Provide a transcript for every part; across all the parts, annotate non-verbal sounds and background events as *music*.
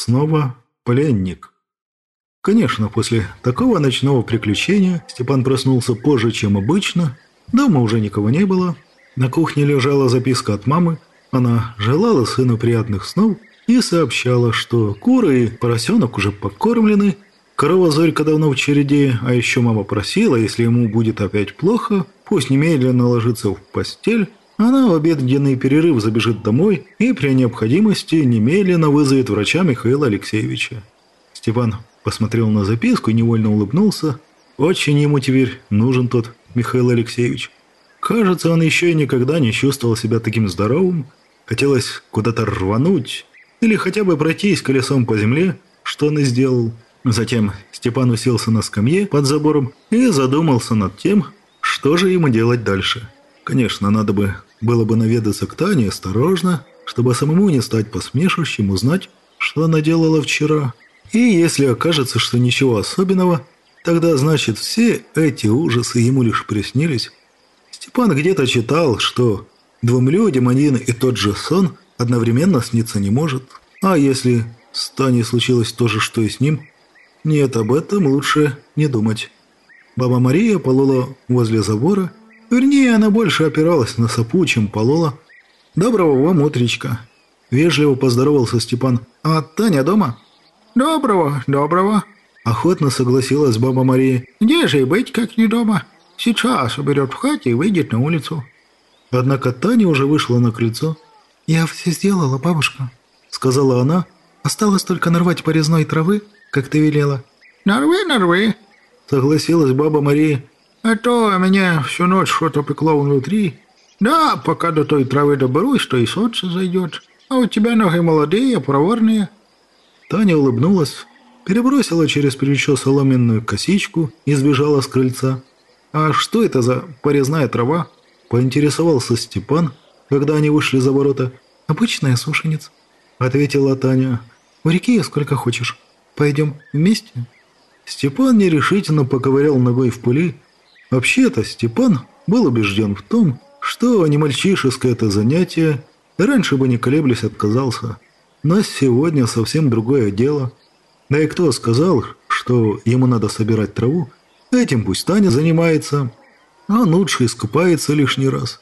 снова пленник. Конечно, после такого ночного приключения Степан проснулся позже, чем обычно. Дома уже никого не было. На кухне лежала записка от мамы. Она желала сыну приятных снов и сообщала, что куры и поросенок уже покормлены, корова Зорька давно в череде, а еще мама просила, если ему будет опять плохо, пусть немедленно ложится в постель, она в обеденный перерыв забежит домой и при необходимости немедленно вызовет врача Михаила Алексеевича. Степан посмотрел на записку и невольно улыбнулся. Очень ему теперь нужен тот Михаил Алексеевич. Кажется, он еще и никогда не чувствовал себя таким здоровым. Хотелось куда-то рвануть или хотя бы пройтись колесом по земле, что он и сделал. Затем Степан уселся на скамье под забором и задумался над тем, что же ему делать дальше. Конечно, надо бы было бы наведаться к Тане осторожно, чтобы самому не стать посмешищем, узнать, что она делала вчера. И если окажется, что ничего особенного, тогда значит все эти ужасы ему лишь приснились. Степан где-то читал, что двум людям один и тот же сон одновременно сниться не может. А если с Таней случилось то же, что и с ним, нет, об этом лучше не думать. Баба Мария полола возле забора Вернее, она больше опиралась на сапу, чем полола. «Доброго вам утречка!» Вежливо поздоровался Степан. «А Таня дома?» «Доброго, доброго!» Охотно согласилась баба Мария. «Где же и быть, как не дома? Сейчас уберет в хате и выйдет на улицу». Однако Таня уже вышла на крыльцо. «Я все сделала, бабушка», — сказала она. «Осталось только нарвать порезной травы, как ты велела». «Нарви, нарви», — согласилась баба Мария. А то меня всю ночь что-то пекло внутри. Да, пока до той травы доберусь, то и солнце зайдет. А у тебя ноги молодые, проворные». Таня улыбнулась, перебросила через плечо соломенную косичку и сбежала с крыльца. «А что это за порезная трава?» – поинтересовался Степан, когда они вышли за ворота. «Обычная сушеница», – ответила Таня. «У реки сколько хочешь. Пойдем вместе?» Степан нерешительно поковырял ногой в пыли, Вообще-то Степан был убежден в том, что не мальчишеское это занятие, раньше бы не колеблясь отказался. Но сегодня совсем другое дело. Да и кто сказал, что ему надо собирать траву, этим пусть Таня занимается, а лучше искупается лишний раз.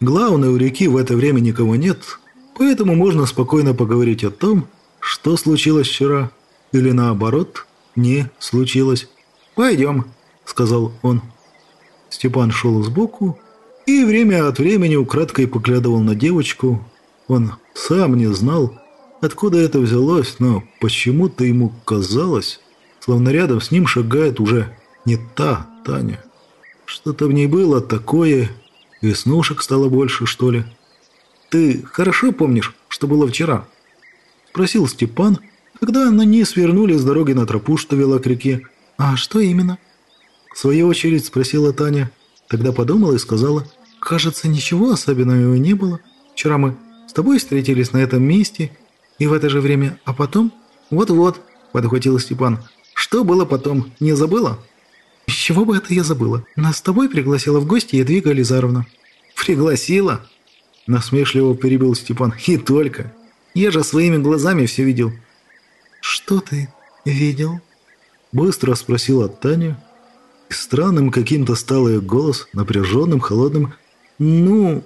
Главное, у реки в это время никого нет, поэтому можно спокойно поговорить о том, что случилось вчера, или наоборот, не случилось. «Пойдем», — сказал он. Степан шел сбоку и время от времени украдкой поглядывал на девочку. Он сам не знал, откуда это взялось, но почему-то ему казалось, словно рядом с ним шагает уже не та Таня. Что-то в ней было такое, веснушек стало больше, что ли. «Ты хорошо помнишь, что было вчера?» Спросил Степан, когда они свернули с дороги на тропу, что вела к реке. «А что именно?» В свою очередь спросила Таня. Тогда подумала и сказала, «Кажется, ничего особенного не было. Вчера мы с тобой встретились на этом месте, и в это же время, а потом...» «Вот-вот», — подхватил Степан. «Что было потом, не забыла?» «С чего бы это я забыла? Нас с тобой пригласила в гости Едвига Лизаровна». «Пригласила?» Насмешливо перебил Степан. «И только. Я же своими глазами все видел». «Что ты видел?» Быстро спросила Таня, Странным каким-то стал ее голос, напряженным, холодным. «Ну...»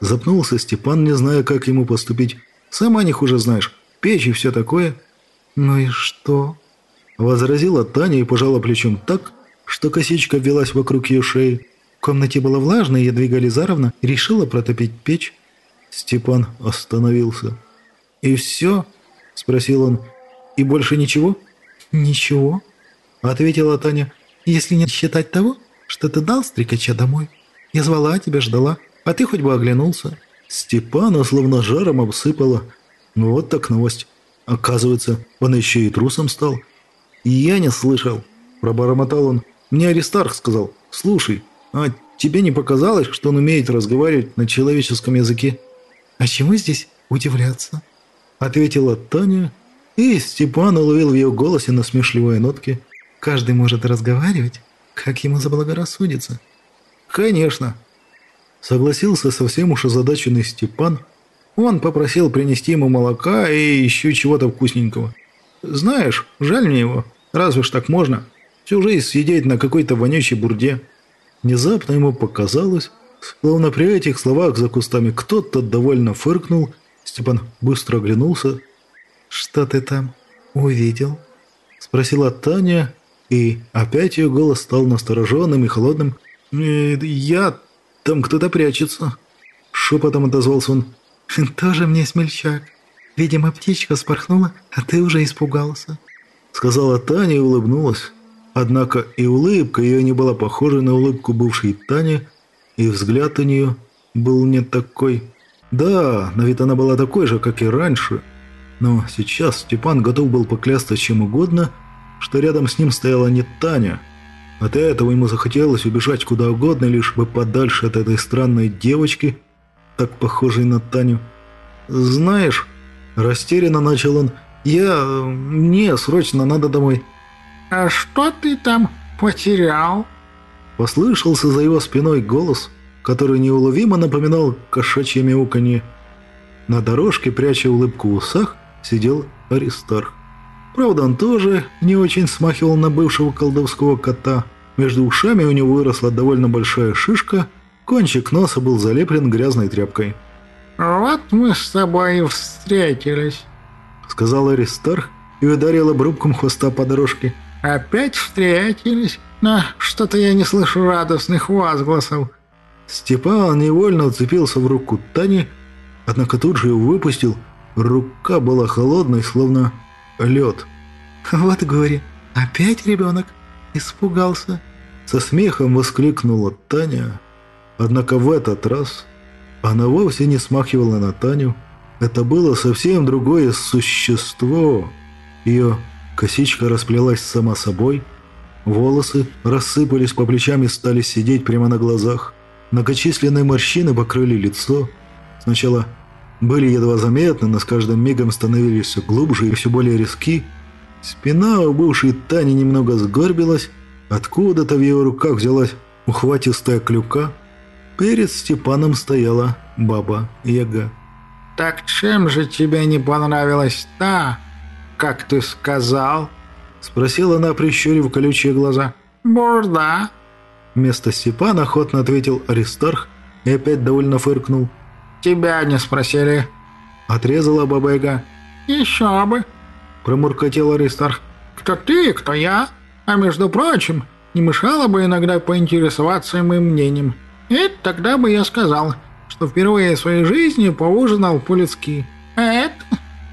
Запнулся Степан, не зная, как ему поступить. «Сама не хуже знаешь. Печь и все такое». «Ну и что?» Возразила Таня и пожала плечом так, что косичка ввелась вокруг ее шеи. В комнате было влажно, и Ядвига Лизаровна решила протопить печь. Степан остановился. «И все?» – спросил он. «И больше ничего?» «Ничего», – ответила Таня если не считать того, что ты дал стрекача домой. Я звала тебя, ждала, а ты хоть бы оглянулся». Степана словно жаром обсыпала. Ну вот так новость. Оказывается, он еще и трусом стал. И я не слышал. Пробормотал он. Мне Аристарх сказал. Слушай, а тебе не показалось, что он умеет разговаривать на человеческом языке? А чему здесь удивляться? Ответила Таня, и Степан уловил в ее голосе насмешливые нотки. Каждый может разговаривать, как ему заблагорассудится. Конечно. Согласился совсем уж озадаченный Степан. Он попросил принести ему молока и еще чего-то вкусненького. Знаешь, жаль мне его. Разве ж так можно? Всю жизнь сидеть на какой-то вонючей бурде». Внезапно ему показалось, словно при этих словах за кустами кто-то довольно фыркнул. Степан быстро оглянулся. «Что ты там увидел?» Спросила Таня, и опять ее голос стал настороженным и холодным. «Э, «Я... там кто-то прячется». Шепотом отозвался он. «Тоже мне смельчак. Видимо, птичка спорхнула, а ты уже испугался», — сказала Таня и улыбнулась. Однако и улыбка ее не была похожа на улыбку бывшей Тани, и взгляд у нее был не такой. Да, на вид она была такой же, как и раньше, но сейчас Степан готов был поклясться чем угодно, что рядом с ним стояла не Таня. От этого ему захотелось убежать куда угодно, лишь бы подальше от этой странной девочки, так похожей на Таню. «Знаешь...» Растерянно начал он. «Я... мне срочно надо домой». «А что ты там потерял?» Послышался за его спиной голос, который неуловимо напоминал кошачье мяуканье. На дорожке, пряча улыбку в усах, сидел Аристарх. Правда, он тоже не очень смахивал на бывшего колдовского кота. Между ушами у него выросла довольно большая шишка, кончик носа был залеплен грязной тряпкой. «Вот мы с тобой и встретились», — сказал Аристарх и ударил обрубком хвоста по дорожке. «Опять встретились? Но что-то я не слышу радостных возгласов». Степан невольно уцепился в руку Тани, однако тут же его выпустил. Рука была холодной, словно лед. *laughs* «Вот горе, опять ребенок испугался!» Со смехом воскликнула Таня. Однако в этот раз она вовсе не смахивала на Таню. Это было совсем другое существо. Ее косичка расплелась сама собой. Волосы рассыпались по плечам и стали сидеть прямо на глазах. Многочисленные морщины покрыли лицо. Сначала были едва заметны, но с каждым мигом становились все глубже и все более резки. Спина у бывшей Тани немного сгорбилась, откуда-то в его руках взялась ухватистая клюка. Перед Степаном стояла баба Яга. «Так чем же тебе не понравилась та, как ты сказал?» Спросила она, прищурив колючие глаза. «Бурда». Вместо Степана охотно ответил Аристарх и опять довольно фыркнул. «Тебя не спросили». Отрезала Баба Яга. «Еще бы». Промуркотел Аристарх. «Кто ты, кто я? А между прочим, не мешало бы иногда поинтересоваться моим мнением. И тогда бы я сказал, что впервые в своей жизни поужинал по-людски. А это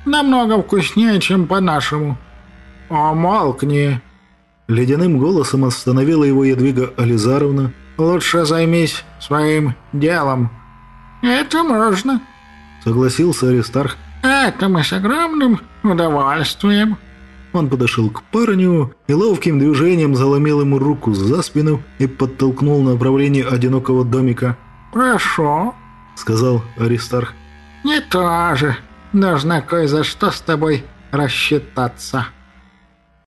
намного вкуснее, чем по-нашему. Умолкни». Ледяным голосом остановила его Едвига Ализаровна. «Лучше займись своим делом». «Это можно», — согласился Аристарх. «Это мы с огромным удовольствием». Он подошел к парню и ловким движением заломил ему руку за спину и подтолкнул в направлении одинокого домика. «Прошу», — сказал Аристарх. «Не то же. Нужно кое за что с тобой рассчитаться».